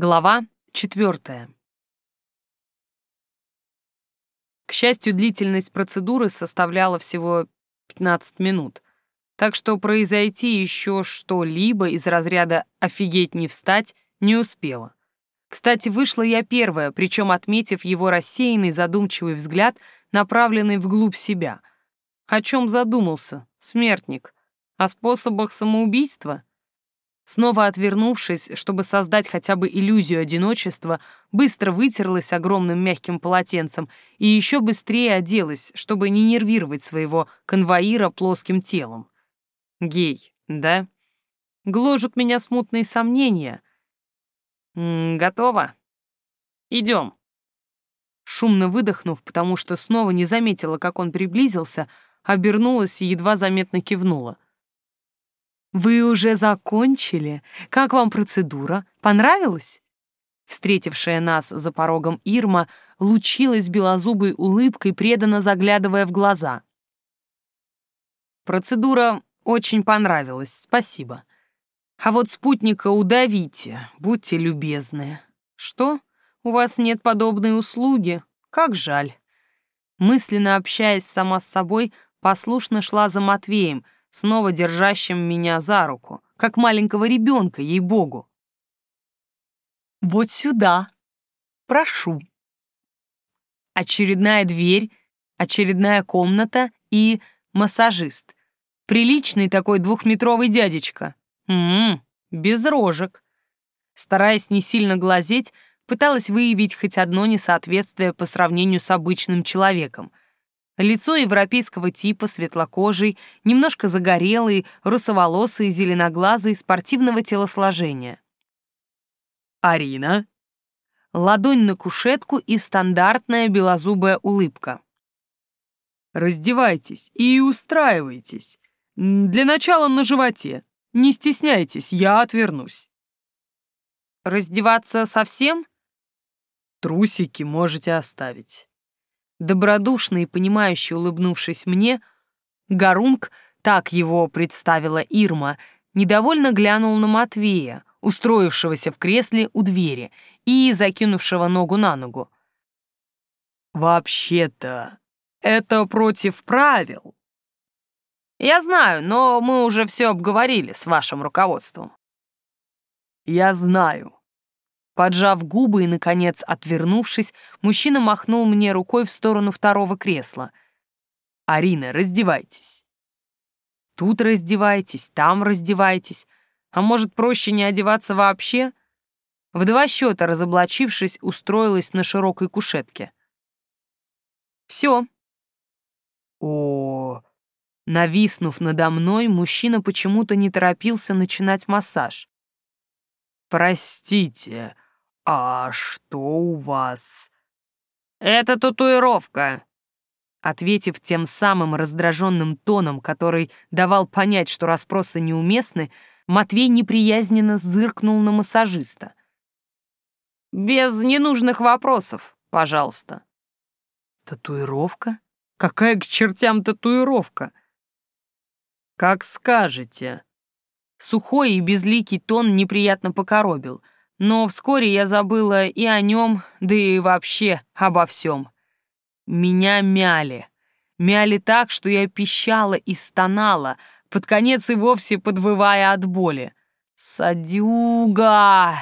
Глава четвертая. К счастью, длительность процедуры составляла всего 15 минут, так что произойти еще что-либо из разряда «офигеть не встать» не успела. Кстати, вышла я первая, причем отметив его рассеянный задумчивый взгляд, направленный вглубь себя. О чем задумался, смертник? О способах самоубийства? Снова отвернувшись, чтобы создать хотя бы иллюзию одиночества, быстро вытерлась огромным мягким полотенцем и еще быстрее оделась, чтобы не нервировать своего конвоира плоским телом. Гей, да? Гложут меня смутные сомнения. М готово. Идем. Шумно выдохнув, потому что снова не заметила, как он приблизился, обернулась и едва заметно кивнула — «Вы уже закончили? Как вам процедура? Понравилась?» Встретившая нас за порогом Ирма лучилась белозубой улыбкой, преданно заглядывая в глаза. «Процедура очень понравилась, спасибо. А вот спутника удавите, будьте любезны. Что? У вас нет подобной услуги? Как жаль». Мысленно общаясь сама с собой, послушно шла за Матвеем — снова держащим меня за руку, как маленького ребенка, ей-богу. «Вот сюда. Прошу». Очередная дверь, очередная комната и массажист. Приличный такой двухметровый дядечка. Ммм, без рожек. Стараясь не сильно глазеть, пыталась выявить хоть одно несоответствие по сравнению с обычным человеком — Лицо европейского типа, светлокожий, немножко загорелый, русоволосый, зеленоглазый, спортивного телосложения. «Арина?» Ладонь на кушетку и стандартная белозубая улыбка. «Раздевайтесь и устраивайтесь. Для начала на животе. Не стесняйтесь, я отвернусь». «Раздеваться совсем?» «Трусики можете оставить». Добродушно и понимающе улыбнувшись мне, Гарунг, так его представила Ирма, недовольно глянул на Матвея, устроившегося в кресле у двери и закинувшего ногу на ногу. «Вообще-то, это против правил». «Я знаю, но мы уже все обговорили с вашим руководством». «Я знаю», Поджав губы и, наконец, отвернувшись, мужчина махнул мне рукой в сторону второго кресла. «Арина, раздевайтесь». «Тут раздевайтесь, там раздевайтесь. А может, проще не одеваться вообще?» В два счета, разоблачившись, устроилась на широкой кушетке. «Все». О, Нависнув надо мной, мужчина почему-то не торопился начинать массаж. «Простите», «А что у вас?» «Это татуировка», Ответив тем самым раздраженным тоном, который давал понять, что расспросы неуместны, Матвей неприязненно зыркнул на массажиста. «Без ненужных вопросов, пожалуйста». «Татуировка? Какая к чертям татуировка?» «Как скажете». Сухой и безликий тон неприятно покоробил — но вскоре я забыла и о нем, да и вообще обо всем. Меня мяли. Мяли так, что я пищала и стонала, под конец и вовсе подвывая от боли. «Садюга!»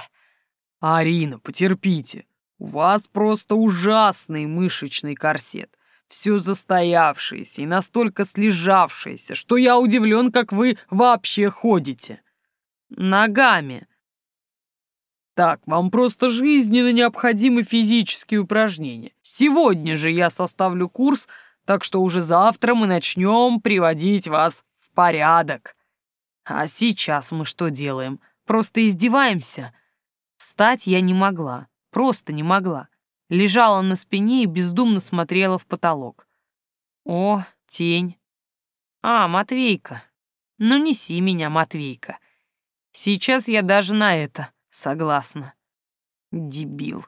«Арина, потерпите. У вас просто ужасный мышечный корсет. Все застоявшееся и настолько слежавшееся, что я удивлен, как вы вообще ходите». «Ногами», так, вам просто жизненно необходимы физические упражнения. Сегодня же я составлю курс, так что уже завтра мы начнем приводить вас в порядок. А сейчас мы что делаем? Просто издеваемся. Встать я не могла, просто не могла. Лежала на спине и бездумно смотрела в потолок. О, тень. А, Матвейка. Ну неси меня, Матвейка. Сейчас я даже на это Согласна. Дебил.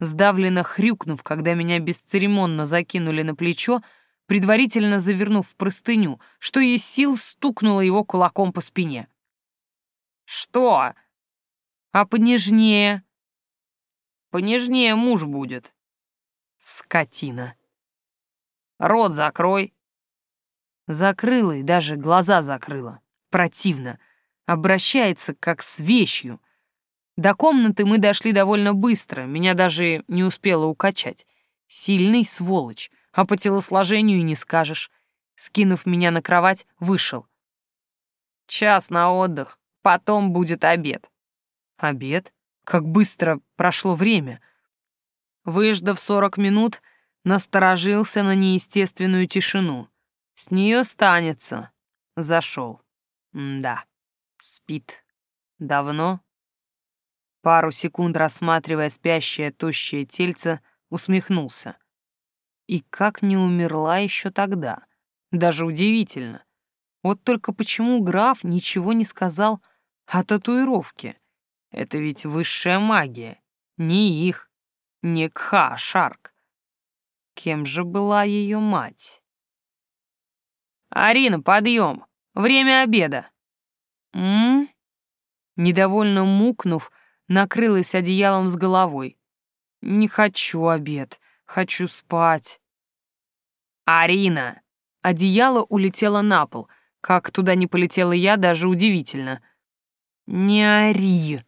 Сдавленно хрюкнув, когда меня бесцеремонно закинули на плечо, предварительно завернув в простыню, что есть сил стукнула его кулаком по спине. «Что?» А понежнее? Понежнее муж будет. Скотина. Рот закрой. Закрыла и даже глаза закрыла. Противно. Обращается, как с вещью. До комнаты мы дошли довольно быстро, меня даже не успела укачать. Сильный сволочь, а по телосложению и не скажешь. Скинув меня на кровать, вышел. Час на отдых, потом будет обед. Обед? Как быстро прошло время. Выждав сорок минут, насторожился на неестественную тишину. С нее станется. Зашел. да, спит. Давно? Пару секунд рассматривая спящее тощее тельце, усмехнулся. И как не умерла еще тогда? Даже удивительно. Вот только почему граф ничего не сказал о татуировке? Это ведь высшая магия. Не их, не Кха Шарк. Кем же была ее мать? «Арина, подъем! Время обеда!» «М?», Недовольно мукнув, накрылась одеялом с головой. «Не хочу обед, хочу спать». «Арина!» Одеяло улетело на пол. Как туда не полетела я, даже удивительно. «Не ори!»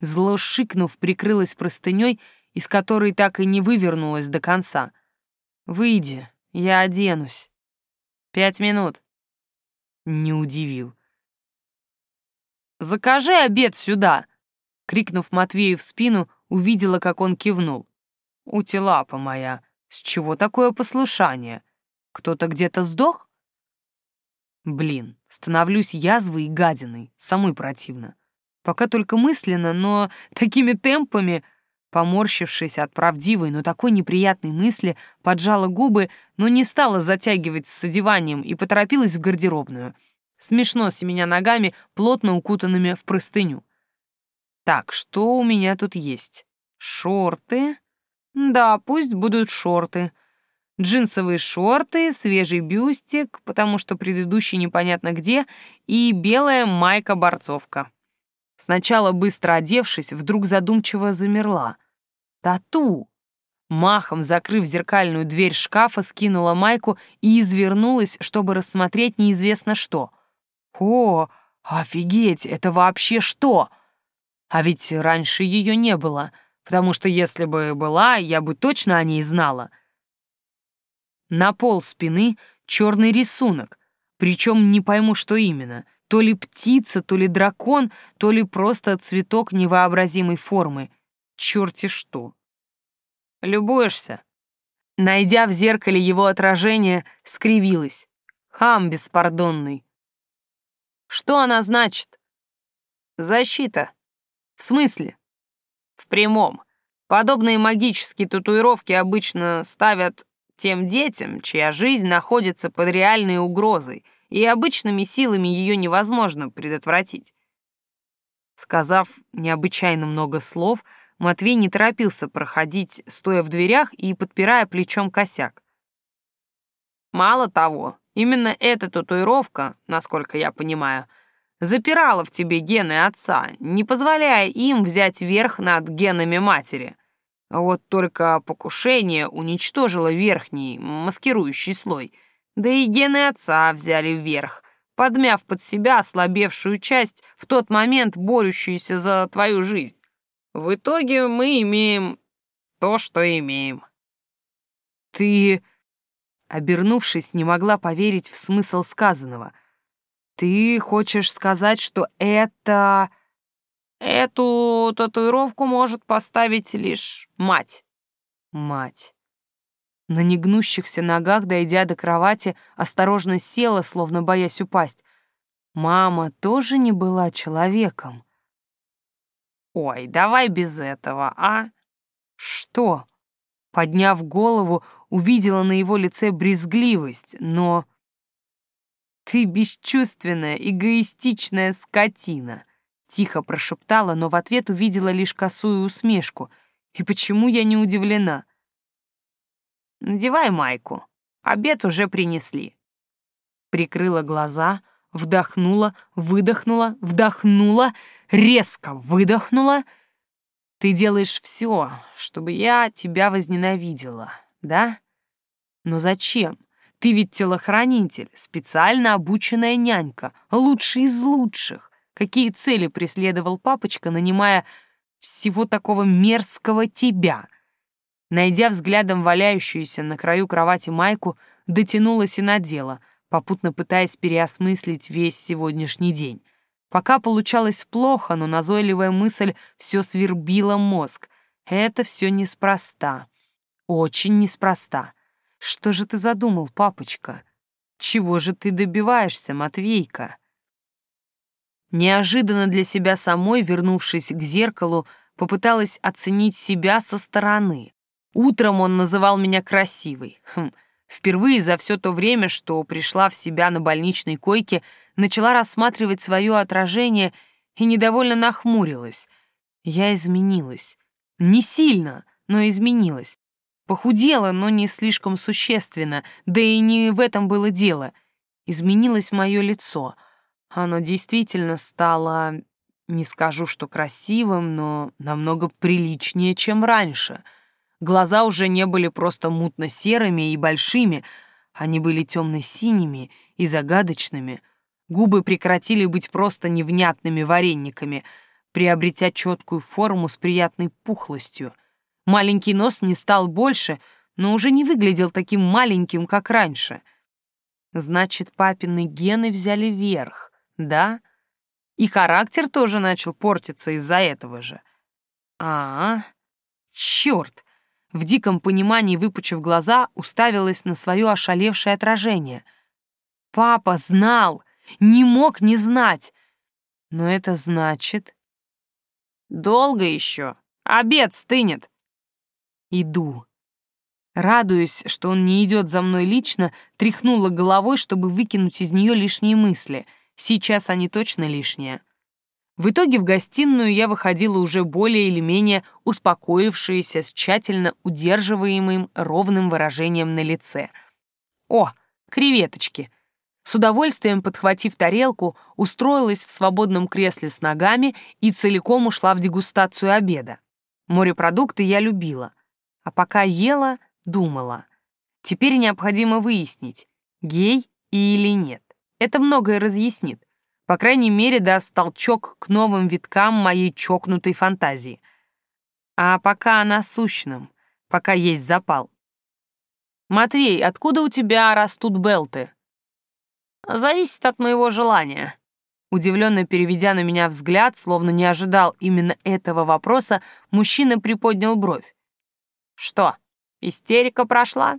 Зло шикнув, прикрылась простыней, из которой так и не вывернулась до конца. «Выйди, я оденусь». «Пять минут». Не удивил. «Закажи обед сюда!» Крикнув Матвею в спину, увидела, как он кивнул. «Утилапа моя, с чего такое послушание? Кто-то где-то сдох?» Блин, становлюсь язвой и гадиной, самой противно. Пока только мысленно, но такими темпами... Поморщившись от правдивой, но такой неприятной мысли, поджала губы, но не стала затягивать с одеванием и поторопилась в гардеробную. Смешно с меня ногами, плотно укутанными в простыню. Так, что у меня тут есть? Шорты? Да, пусть будут шорты. Джинсовые шорты, свежий бюстик, потому что предыдущий непонятно где, и белая майка-борцовка. Сначала, быстро одевшись, вдруг задумчиво замерла. Тату! Махом, закрыв зеркальную дверь шкафа, скинула майку и извернулась, чтобы рассмотреть неизвестно что. О, офигеть, это вообще что? А ведь раньше ее не было, потому что если бы была, я бы точно о ней знала. На пол спины черный рисунок, причем не пойму, что именно. То ли птица, то ли дракон, то ли просто цветок невообразимой формы. Черти что. Любуешься? Найдя в зеркале его отражение, скривилась. Хам беспардонный. Что она значит? Защита. В смысле? В прямом. Подобные магические татуировки обычно ставят тем детям, чья жизнь находится под реальной угрозой, и обычными силами ее невозможно предотвратить. Сказав необычайно много слов, Матвей не торопился проходить, стоя в дверях и подпирая плечом косяк. Мало того, именно эта татуировка, насколько я понимаю, запирала в тебе гены отца, не позволяя им взять верх над генами матери. Вот только покушение уничтожило верхний, маскирующий слой, да и гены отца взяли вверх, подмяв под себя ослабевшую часть, в тот момент борющуюся за твою жизнь. В итоге мы имеем то, что имеем. Ты, обернувшись, не могла поверить в смысл сказанного — ты хочешь сказать, что это... Эту татуировку может поставить лишь мать. Мать. На негнущихся ногах, дойдя до кровати, осторожно села, словно боясь упасть. Мама тоже не была человеком. «Ой, давай без этого, а?» «Что?» Подняв голову, увидела на его лице брезгливость, но «Ты бесчувственная, эгоистичная скотина!» Тихо прошептала, но в ответ увидела лишь косую усмешку. И почему я не удивлена? «Надевай майку. Обед уже принесли». Прикрыла глаза, вдохнула, выдохнула, вдохнула, резко выдохнула. Ты делаешь все, чтобы я тебя возненавидела, да? Но зачем? Ты ведь телохранитель, специально обученная нянька, лучший из лучших. Какие цели преследовал папочка, нанимая всего такого мерзкого тебя? Найдя взглядом валяющуюся на краю кровати майку, дотянулась и надела, попутно пытаясь переосмыслить весь сегодняшний день. Пока получалось плохо, но назойливая мысль все свербила мозг. Это все неспроста. Очень неспроста. Что же ты задумал, папочка? Чего же ты добиваешься, Матвейка? Неожиданно для себя самой, вернувшись к зеркалу, попыталась оценить себя со стороны. Утром он называл меня красивой. Хм. Впервые за все то время, что пришла в себя на больничной койке, начала рассматривать свое отражение и недовольно нахмурилась. Я изменилась. Не сильно, но изменилась. Похудела, но не слишком существенно, да и не в этом было дело. Изменилось мое лицо — оно действительно стало, не скажу, что красивым, но намного приличнее, чем раньше. Глаза уже не были просто мутно-серыми и большими, они были темно-синими и загадочными. Губы прекратили быть просто невнятными варениками, приобретя четкую форму с приятной пухлостью. Маленький нос не стал больше, но уже не выглядел таким маленьким, как раньше. Значит, папины гены взяли верх. Да? И характер тоже начал портиться из-за этого же. А, -а, -а. черт! В диком понимании, выпучив глаза, уставилась на свое ошалевшее отражение. Папа знал, не мог не знать. Но это значит... Долго еще. Обед стынет. Иду. Радуясь, что он не идет за мной лично, тряхнула головой, чтобы выкинуть из нее лишние мысли — Сейчас они точно лишние. В итоге в гостиную я выходила уже более или менее успокоившаяся с тщательно удерживаемым ровным выражением на лице. О, креветочки! С удовольствием подхватив тарелку, устроилась в свободном кресле с ногами и целиком ушла в дегустацию обеда. Морепродукты я любила, а пока ела, думала. Теперь необходимо выяснить, гей или нет. Это многое разъяснит. По крайней мере, даст толчок к новым виткам моей чокнутой фантазии. А пока о насущном, пока есть запал. «Матвей, откуда у тебя растут белты?» «Зависит от моего желания». Удивленно переведя на меня взгляд, словно не ожидал именно этого вопроса, мужчина приподнял бровь. «Что, истерика прошла?»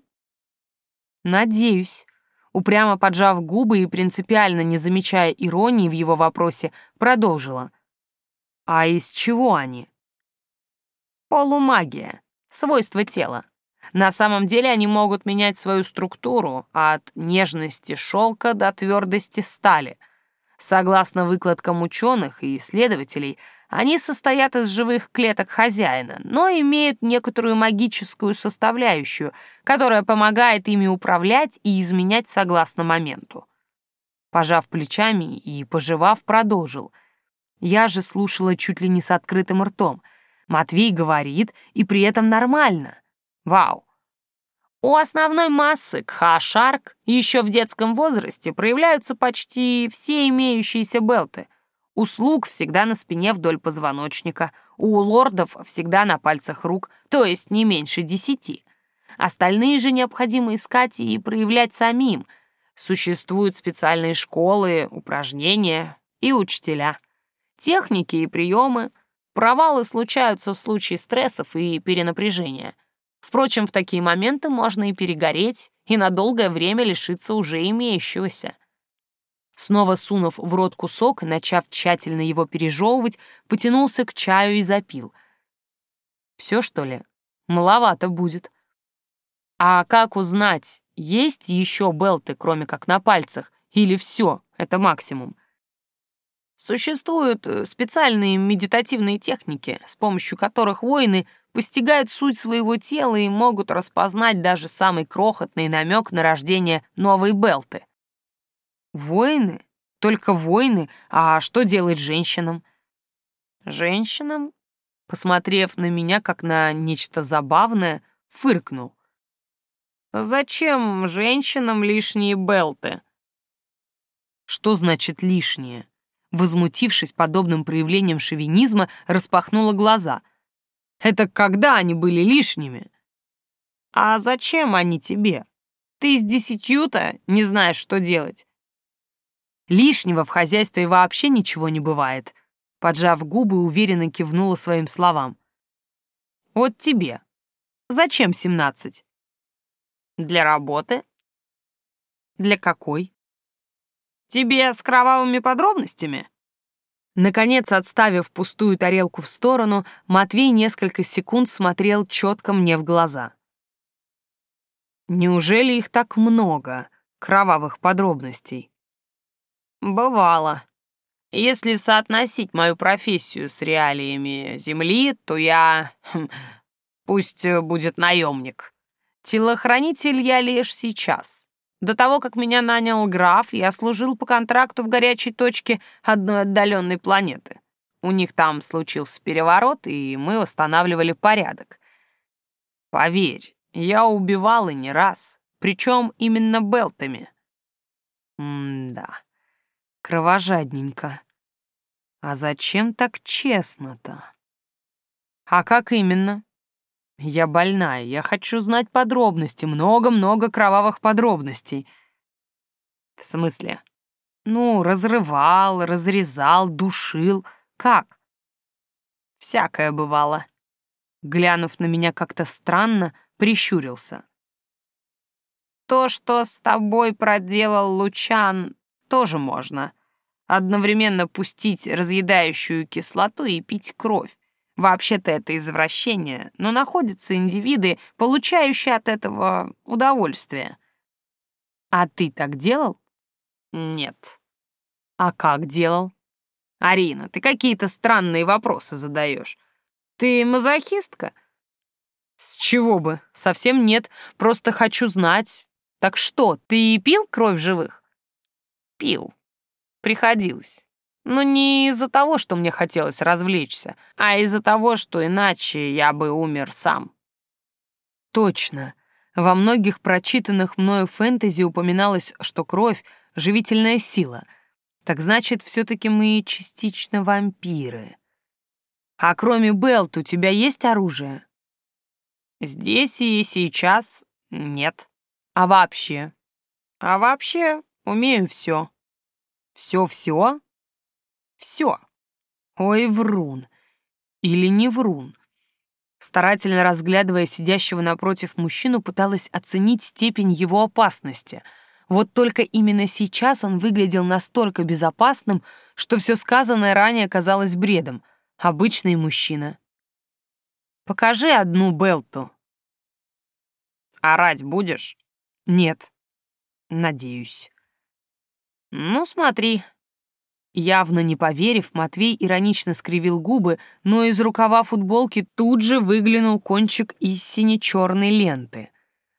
«Надеюсь». Упрямо поджав губы и принципиально не замечая иронии в его вопросе, продолжила. «А из чего они?» «Полумагия. Свойство тела. На самом деле они могут менять свою структуру от нежности шелка до твердости стали. Согласно выкладкам ученых и исследователей, они состоят из живых клеток хозяина, но имеют некоторую магическую составляющую, которая помогает ими управлять и изменять согласно моменту. Пожав плечами и пожевав, продолжил. Я же слушала чуть ли не с открытым ртом. Матвей говорит, и при этом нормально. Вау! У основной массы кха-шарк еще в детском возрасте проявляются почти все имеющиеся белты — у слуг всегда на спине вдоль позвоночника, у лордов всегда на пальцах рук, то есть не меньше десяти. Остальные же необходимо искать и проявлять самим. Существуют специальные школы, упражнения и учителя. Техники и приемы. Провалы случаются в случае стрессов и перенапряжения. Впрочем, в такие моменты можно и перегореть, и на долгое время лишиться уже имеющегося. Снова сунув в рот кусок начав тщательно его пережевывать, потянулся к чаю и запил. Все, что ли? Маловато будет. А как узнать, есть еще белты, кроме как на пальцах, или все, это максимум? Существуют э, специальные медитативные техники, с помощью которых воины постигают суть своего тела и могут распознать даже самый крохотный намек на рождение новой белты. Воины? Только войны, а что делать женщинам? Женщинам? Посмотрев на меня, как на нечто забавное, фыркнул. Зачем женщинам лишние белты? Что значит лишнее? Возмутившись подобным проявлением шовинизма, распахнула глаза. Это когда они были лишними? А зачем они тебе? Ты с десятью-то не знаешь, что делать. Лишнего в хозяйстве вообще ничего не бывает. Поджав губы, уверенно кивнула своим словам. Вот тебе. Зачем семнадцать? Для работы. Для какой? Тебе с кровавыми подробностями? Наконец, отставив пустую тарелку в сторону, Матвей несколько секунд смотрел четко мне в глаза. Неужели их так много, кровавых подробностей? Бывало. Если соотносить мою профессию с реалиями Земли, то я... Хм, пусть будет наемник. Телохранитель я лишь сейчас. До того, как меня нанял граф, я служил по контракту в горячей точке одной отдаленной планеты. У них там случился переворот, и мы восстанавливали порядок. Поверь, я убивал и не раз, причем именно белтами. М-да, кровожадненько. А зачем так честно-то? А как именно? Я больная, я хочу знать подробности, много-много кровавых подробностей. В смысле? Ну, разрывал, разрезал, душил. Как? Всякое бывало. Глянув на меня как-то странно, прищурился. То, что с тобой проделал Лучан, тоже можно. Одновременно пустить разъедающую кислоту и пить кровь. Вообще-то это извращение, но находятся индивиды, получающие от этого удовольствие. А ты так делал? Нет. А как делал? Арина, ты какие-то странные вопросы задаешь. Ты мазохистка? С чего бы? Совсем нет. Просто хочу знать. Так что, ты пил кровь живых? Пил. Приходилось. Но не из-за того, что мне хотелось развлечься, а из-за того, что иначе я бы умер сам. Точно. Во многих прочитанных мною фэнтези упоминалось, что кровь — живительная сила. Так значит, все-таки мы частично вампиры. А кроме Белт у тебя есть оружие? Здесь и сейчас нет. А вообще? А вообще умею все. Все-все? Все. Ой, врун. Или не врун. Старательно разглядывая сидящего напротив мужчину, пыталась оценить степень его опасности. Вот только именно сейчас он выглядел настолько безопасным, что все сказанное ранее казалось бредом. Обычный мужчина. Покажи одну Белту. Орать будешь? Нет. Надеюсь. Ну, смотри. Явно не поверив, Матвей иронично скривил губы, но из рукава футболки тут же выглянул кончик из сине-черной ленты.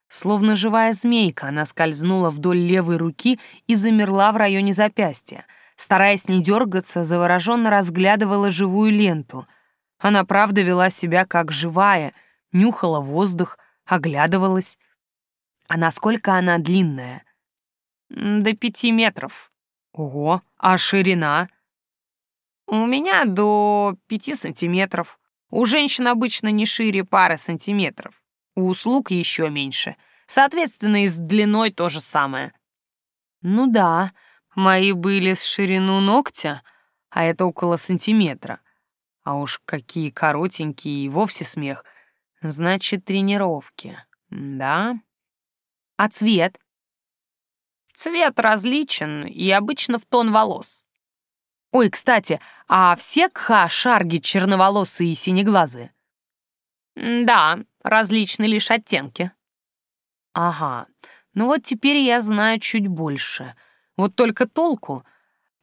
Словно живая змейка, она скользнула вдоль левой руки и замерла в районе запястья. Стараясь не дергаться, завороженно разглядывала живую ленту — она правда вела себя как живая, нюхала воздух, оглядывалась. А насколько она длинная? До пяти метров. Ого, а ширина? У меня до пяти сантиметров. У женщин обычно не шире пары сантиметров. У услуг еще меньше. Соответственно, и с длиной то же самое. Ну да, мои были с ширину ногтя, а это около сантиметра. А уж какие коротенькие и вовсе смех. Значит, тренировки. Да? А цвет? Цвет различен и обычно в тон волос. Ой, кстати, а все кха-шарги черноволосые и синеглазые? Да, различны лишь оттенки. Ага, ну вот теперь я знаю чуть больше. Вот только толку.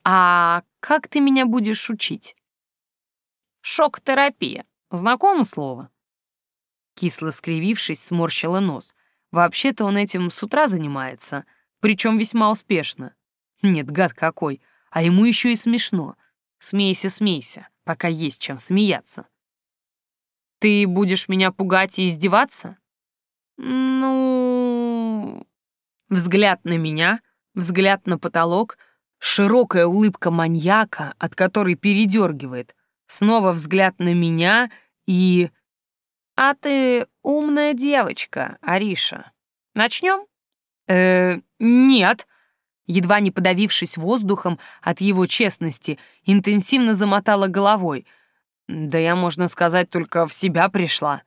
А как ты меня будешь учить? Шок-терапия. Знакомо слово?» Кисло скривившись, сморщила нос. Вообще-то он этим с утра занимается, причем весьма успешно. Нет, гад какой. а ему еще и смешно. Смейся, смейся, пока есть чем смеяться. Ты будешь меня пугать и издеваться? Ну... Взгляд на меня, взгляд на потолок, широкая улыбка маньяка, от которой передергивает, снова взгляд на меня и... А ты умная девочка, Ариша. Начнем? Э, нет. Едва не подавившись воздухом от его честности, интенсивно замотала головой. Да я, можно сказать, только в себя пришла.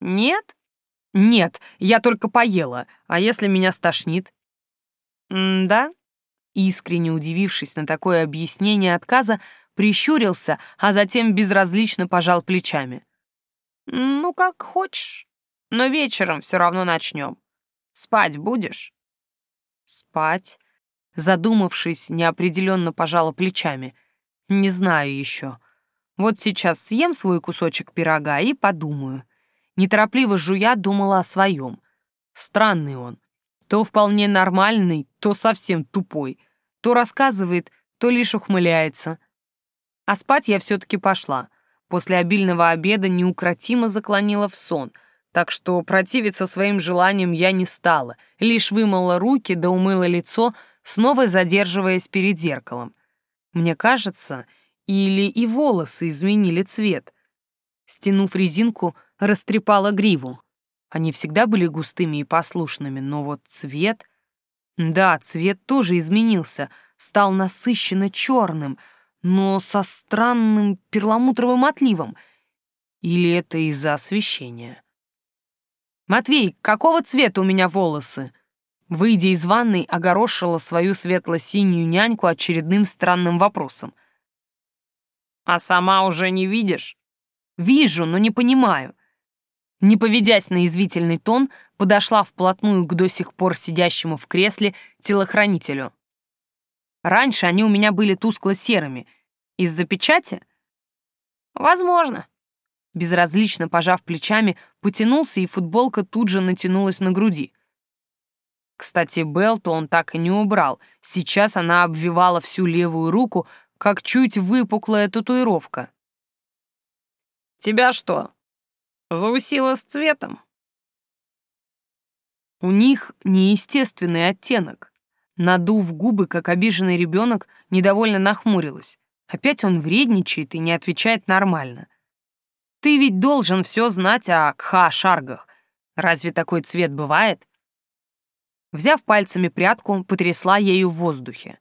Нет? Нет, я только поела. А если меня стошнит? М да? Искренне удивившись на такое объяснение отказа, прищурился, а затем безразлично пожал плечами. «Ну, как хочешь. Но вечером все равно начнем. Спать будешь?» «Спать?» Задумавшись, неопределенно пожала плечами. «Не знаю еще. Вот сейчас съем свой кусочек пирога и подумаю». Неторопливо жуя думала о своем. Странный он. То вполне нормальный, то совсем тупой. То рассказывает, то лишь ухмыляется — а спать я все-таки пошла. После обильного обеда неукротимо заклонила в сон, так что противиться своим желаниям я не стала, лишь вымыла руки да умыла лицо, снова задерживаясь перед зеркалом. Мне кажется, или и волосы изменили цвет. Стянув резинку, растрепала гриву. Они всегда были густыми и послушными, но вот цвет... Да, цвет тоже изменился, стал насыщенно черным — но со странным перламутровым отливом. Или это из-за освещения? «Матвей, какого цвета у меня волосы?» Выйдя из ванной, огорошила свою светло-синюю няньку очередным странным вопросом. «А сама уже не видишь?» «Вижу, но не понимаю». Не поведясь на извительный тон, подошла вплотную к до сих пор сидящему в кресле телохранителю. Раньше они у меня были тускло-серыми. Из-за печати? Возможно. Безразлично пожав плечами, потянулся, и футболка тут же натянулась на груди. Кстати, Белту он так и не убрал. Сейчас она обвивала всю левую руку, как чуть выпуклая татуировка. «Тебя что, заусило с цветом?» У них неестественный оттенок. Надув губы, как обиженный ребенок, недовольно нахмурилась. Опять он вредничает и не отвечает нормально. Ты ведь должен все знать о кха-шаргах. Разве такой цвет бывает? Взяв пальцами прядку, потрясла ею в воздухе.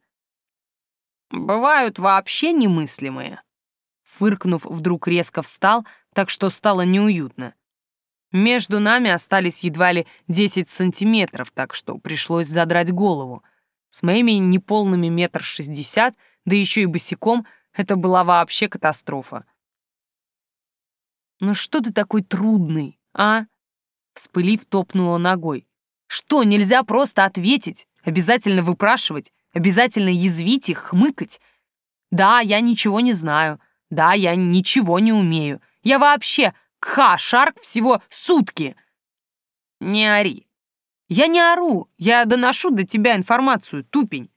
Бывают вообще немыслимые. Фыркнув, вдруг резко встал, так что стало неуютно. Между нами остались едва ли 10 сантиметров, так что пришлось задрать голову. С моими неполными метр шестьдесят, да еще и босиком, это была вообще катастрофа. «Ну что ты такой трудный, а?» Вспылив, топнула ногой. «Что, нельзя просто ответить? Обязательно выпрашивать? Обязательно язвить их, хмыкать? Да, я ничего не знаю. Да, я ничего не умею. Я вообще кха-шарк всего сутки!» «Не ори. Я не ору, я доношу до тебя информацию, тупень.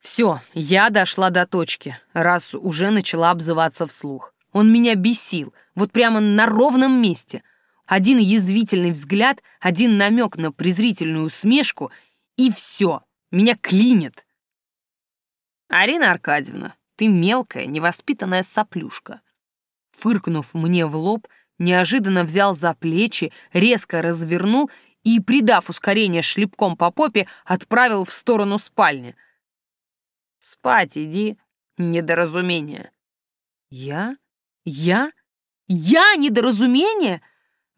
Все, я дошла до точки, раз уже начала обзываться вслух. Он меня бесил, вот прямо на ровном месте. Один язвительный взгляд, один намек на презрительную усмешку, и все, меня клинит. Арина Аркадьевна, ты мелкая, невоспитанная соплюшка. Фыркнув мне в лоб, неожиданно взял за плечи, резко развернул и, придав ускорение шлепком по попе, отправил в сторону спальни. «Спать иди, недоразумение». «Я? Я? Я недоразумение?»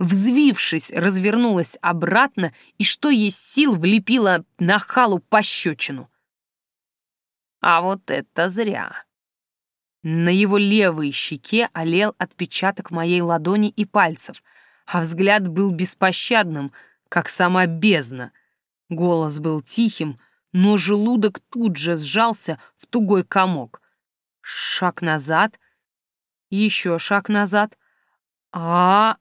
Взвившись, развернулась обратно и, что есть сил, влепила на халу пощечину. А вот это зря. На его левой щеке олел отпечаток моей ладони и пальцев, а взгляд был беспощадным — как сама бездна. Голос был тихим, но желудок тут же сжался в тугой комок. Шаг назад, еще шаг назад. А,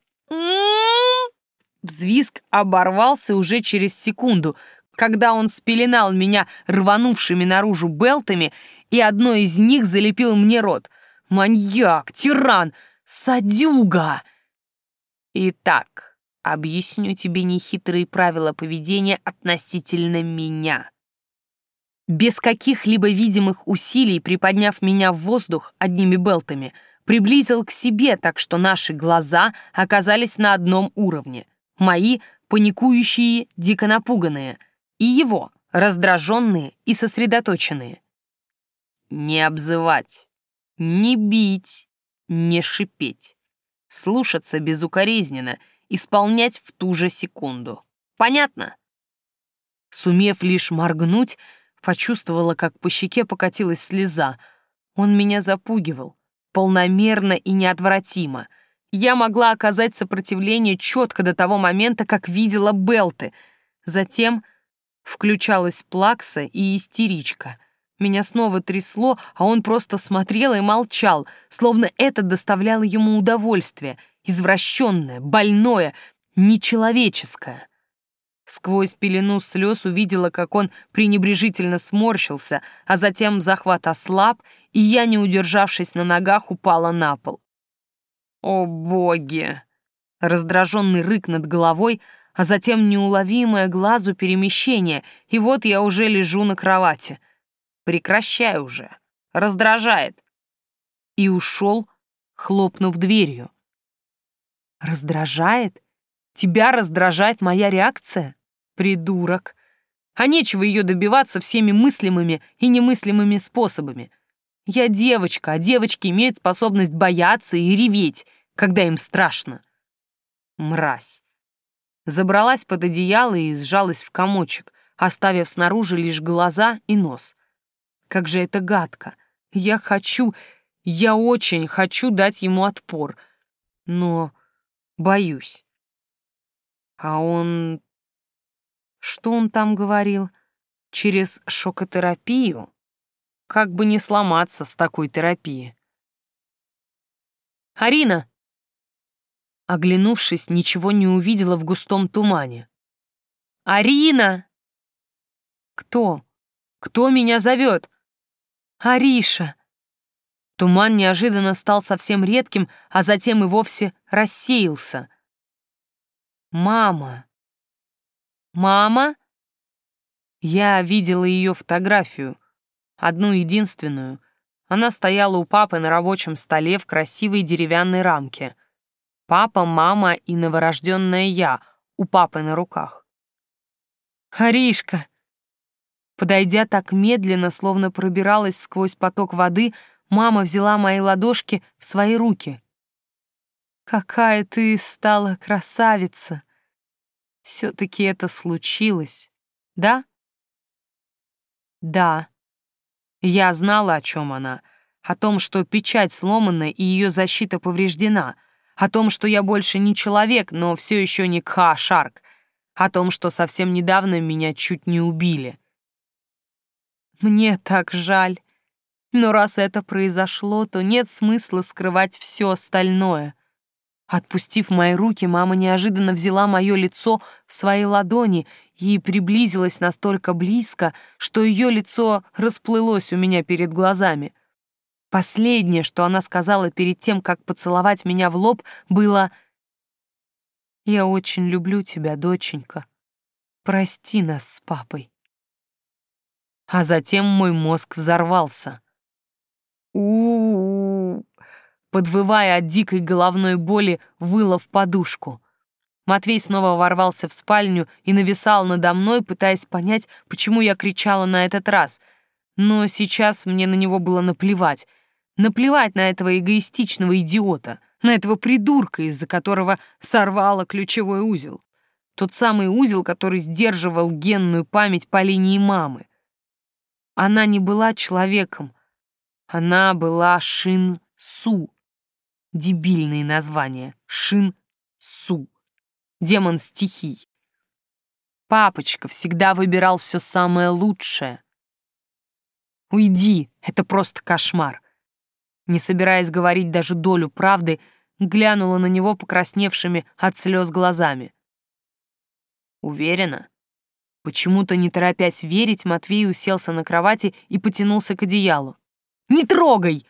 Взвизг оборвался уже через секунду, когда он спеленал меня рванувшими наружу белтами и одно из них залепил мне рот. Маньяк, тиран, садюга! Итак, объясню тебе нехитрые правила поведения относительно меня. Без каких-либо видимых усилий, приподняв меня в воздух одними белтами, приблизил к себе, так что наши глаза оказались на одном уровне. Мои — паникующие, дико напуганные, и его — раздраженные и сосредоточенные. Не обзывать, не бить, не шипеть. Слушаться безукоризненно, исполнять в ту же секунду. Понятно? Сумев лишь моргнуть, почувствовала, как по щеке покатилась слеза. Он меня запугивал, полномерно и неотвратимо. Я могла оказать сопротивление четко до того момента, как видела Белты. Затем включалась плакса и истеричка. Меня снова трясло, а он просто смотрел и молчал, словно это доставляло ему удовольствие, извращенное, больное, нечеловеческое. Сквозь пелену слез увидела, как он пренебрежительно сморщился, а затем захват ослаб, и я, не удержавшись на ногах, упала на пол. «О, боги!» Раздраженный рык над головой, а затем неуловимое глазу перемещение, и вот я уже лежу на кровати. Прекращай уже. Раздражает. И ушел, хлопнув дверью. Раздражает? Тебя раздражает моя реакция? Придурок. А нечего ее добиваться всеми мыслимыми и немыслимыми способами. Я девочка, а девочки имеют способность бояться и реветь, когда им страшно. Мразь. Забралась под одеяло и сжалась в комочек, оставив снаружи лишь глаза и нос. Как же это гадко. Я хочу, я очень хочу дать ему отпор, но боюсь. А он... Что он там говорил? Через шокотерапию? Как бы не сломаться с такой терапией. «Арина!» Оглянувшись, ничего не увидела в густом тумане. «Арина!» «Кто? Кто меня зовет?» «Ариша!» Туман неожиданно стал совсем редким, а затем и вовсе рассеялся. Мама. Мама? Я видела ее фотографию, одну единственную. Она стояла у папы на рабочем столе в красивой деревянной рамке. Папа, мама и новорожденная я у папы на руках. «Аришка!» Подойдя так медленно, словно пробиралась сквозь поток воды, мама взяла мои ладошки в свои руки. Какая ты стала красавица! Все-таки это случилось, да? Да. Я знала, о чем она. О том, что печать сломана и ее защита повреждена. О том, что я больше не человек, но все еще не Кха-Шарк. О том, что совсем недавно меня чуть не убили. Мне так жаль. Но раз это произошло, то нет смысла скрывать все остальное. Отпустив мои руки, мама неожиданно взяла мое лицо в свои ладони и приблизилась настолько близко, что ее лицо расплылось у меня перед глазами. Последнее, что она сказала перед тем, как поцеловать меня в лоб, было «Я очень люблю тебя, доченька. Прости нас с папой». А затем мой мозг взорвался. У-у-у подвывая от дикой головной боли, выла в подушку. Матвей снова ворвался в спальню и нависал надо мной, пытаясь понять, почему я кричала на этот раз. Но сейчас мне на него было наплевать. Наплевать на этого эгоистичного идиота, на этого придурка, из-за которого сорвала ключевой узел. Тот самый узел, который сдерживал генную память по линии мамы. Она не была человеком. Она была Шин-Су. Дебильные названия. Шин-Су. Демон стихий. Папочка всегда выбирал все самое лучшее. «Уйди, это просто кошмар». Не собираясь говорить даже долю правды, глянула на него покрасневшими от слез глазами. Уверена? Почему-то, не торопясь верить, Матвей уселся на кровати и потянулся к одеялу. Не трогай!»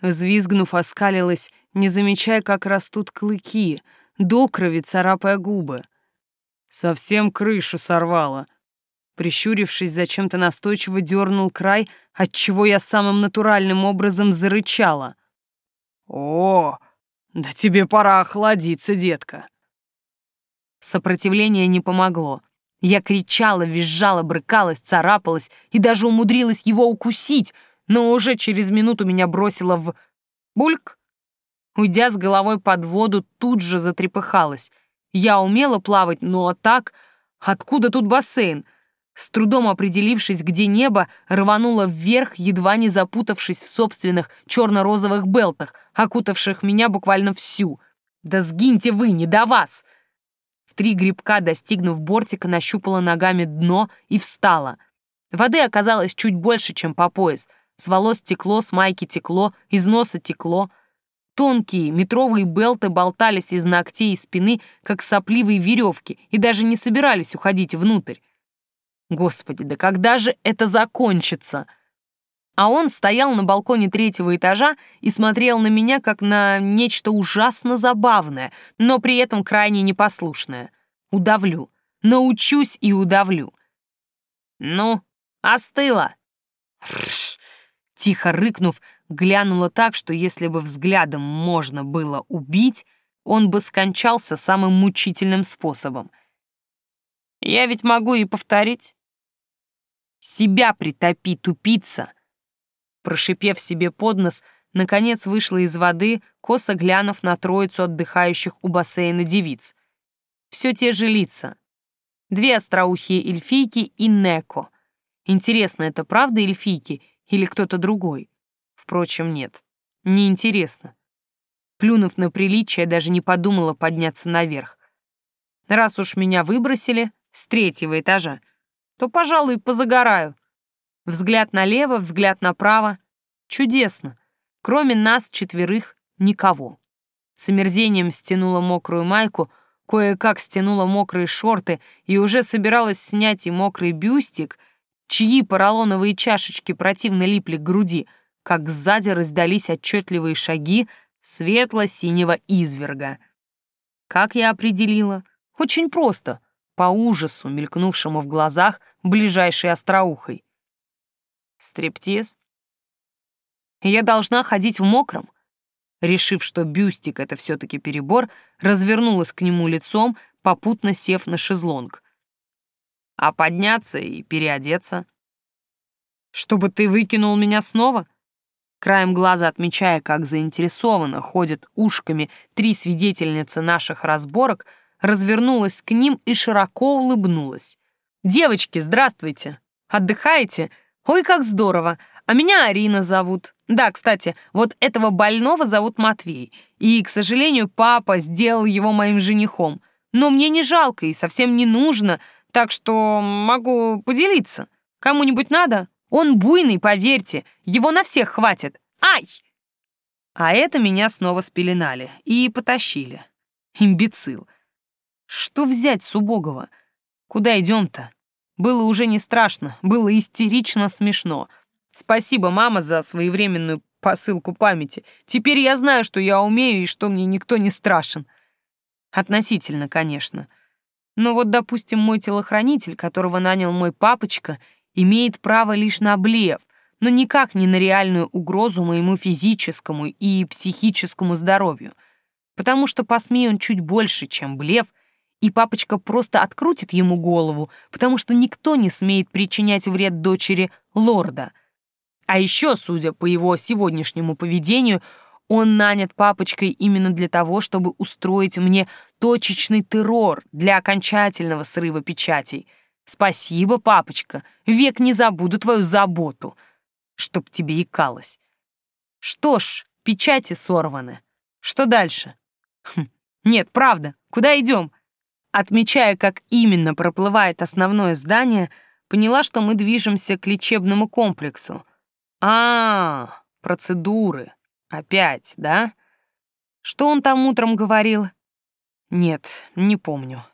Взвизгнув, оскалилась, не замечая, как растут клыки, до крови царапая губы. Совсем крышу сорвала. Прищурившись, зачем-то настойчиво дернул край, отчего я самым натуральным образом зарычала. «О, да тебе пора охладиться, детка!» Сопротивление не помогло. Я кричала, визжала, брыкалась, царапалась и даже умудрилась его укусить, но уже через минуту меня бросило в... Бульк! Уйдя с головой под воду, тут же затрепыхалась. Я умела плавать, но так... Откуда тут бассейн? С трудом определившись, где небо, рванула вверх, едва не запутавшись в собственных черно-розовых белтах, окутавших меня буквально всю. «Да сгиньте вы, не до вас!» В три грибка, достигнув бортика, нащупала ногами дно и встала. Воды оказалось чуть больше, чем по пояс. С волос текло, с майки текло, из носа текло. Тонкие метровые белты болтались из ногтей и спины, как сопливые веревки, и даже не собирались уходить внутрь. Господи, да когда же это закончится? А он стоял на балконе третьего этажа и смотрел на меня, как на нечто ужасно забавное, но при этом крайне непослушное. Удавлю. Научусь и удавлю. «Ну, остыло!» Тихо рыкнув, глянула так, что если бы взглядом можно было убить, он бы скончался самым мучительным способом. «Я ведь могу и повторить». «Себя притопи, тупица!» Прошипев себе под нос, наконец вышла из воды, косо глянув на троицу отдыхающих у бассейна девиц. Все те же лица. Две остроухие эльфийки и Неко. Интересно, это правда эльфийки или кто-то другой? Впрочем, нет. Неинтересно. Плюнув на приличие, даже не подумала подняться наверх. Раз уж меня выбросили с третьего этажа, то, пожалуй, позагораю. Взгляд налево, взгляд направо. Чудесно. Кроме нас четверых никого. С омерзением стянула мокрую майку, кое-как стянула мокрые шорты и уже собиралась снять и мокрый бюстик, чьи поролоновые чашечки противно липли к груди, как сзади раздались отчетливые шаги светло-синего изверга. Как я определила? Очень просто, по ужасу, мелькнувшему в глазах ближайшей остроухой. Стриптиз? Я должна ходить в мокром? Решив, что бюстик — это все-таки перебор, развернулась к нему лицом, попутно сев на шезлонг. А подняться и переодеться? Чтобы ты выкинул меня снова? Краем глаза отмечая, как заинтересованно ходят ушками три свидетельницы наших разборок, развернулась к ним и широко улыбнулась. «Девочки, здравствуйте! Отдыхаете? Ой, как здорово! А меня Арина зовут. Да, кстати, вот этого больного зовут Матвей. И, к сожалению, папа сделал его моим женихом. Но мне не жалко и совсем не нужно, так что могу поделиться. Кому-нибудь надо? Он буйный, поверьте. Его на всех хватит. Ай! А это меня снова спеленали и потащили. Имбецил. Что взять с убогого? Куда идем-то? Было уже не страшно, было истерично смешно. Спасибо, мама, за своевременную посылку памяти. Теперь я знаю, что я умею и что мне никто не страшен. Относительно, конечно. Но вот, допустим, мой телохранитель, которого нанял мой папочка, имеет право лишь на блеф, но никак не на реальную угрозу моему физическому и психическому здоровью. Потому что посмеет он чуть больше, чем блеф — и папочка просто открутит ему голову, потому что никто не смеет причинять вред дочери лорда. А еще, судя по его сегодняшнему поведению, он нанят папочкой именно для того, чтобы устроить мне точечный террор для окончательного срыва печатей. Спасибо, папочка, век не забуду твою заботу, чтоб тебе икалось. Что ж, печати сорваны. Что дальше? Хм, нет, правда, куда идем? Отмечая, как именно проплывает основное здание, поняла, что мы движемся к лечебному комплексу. А, процедуры. Опять, да? Что он там утром говорил? Нет, не помню.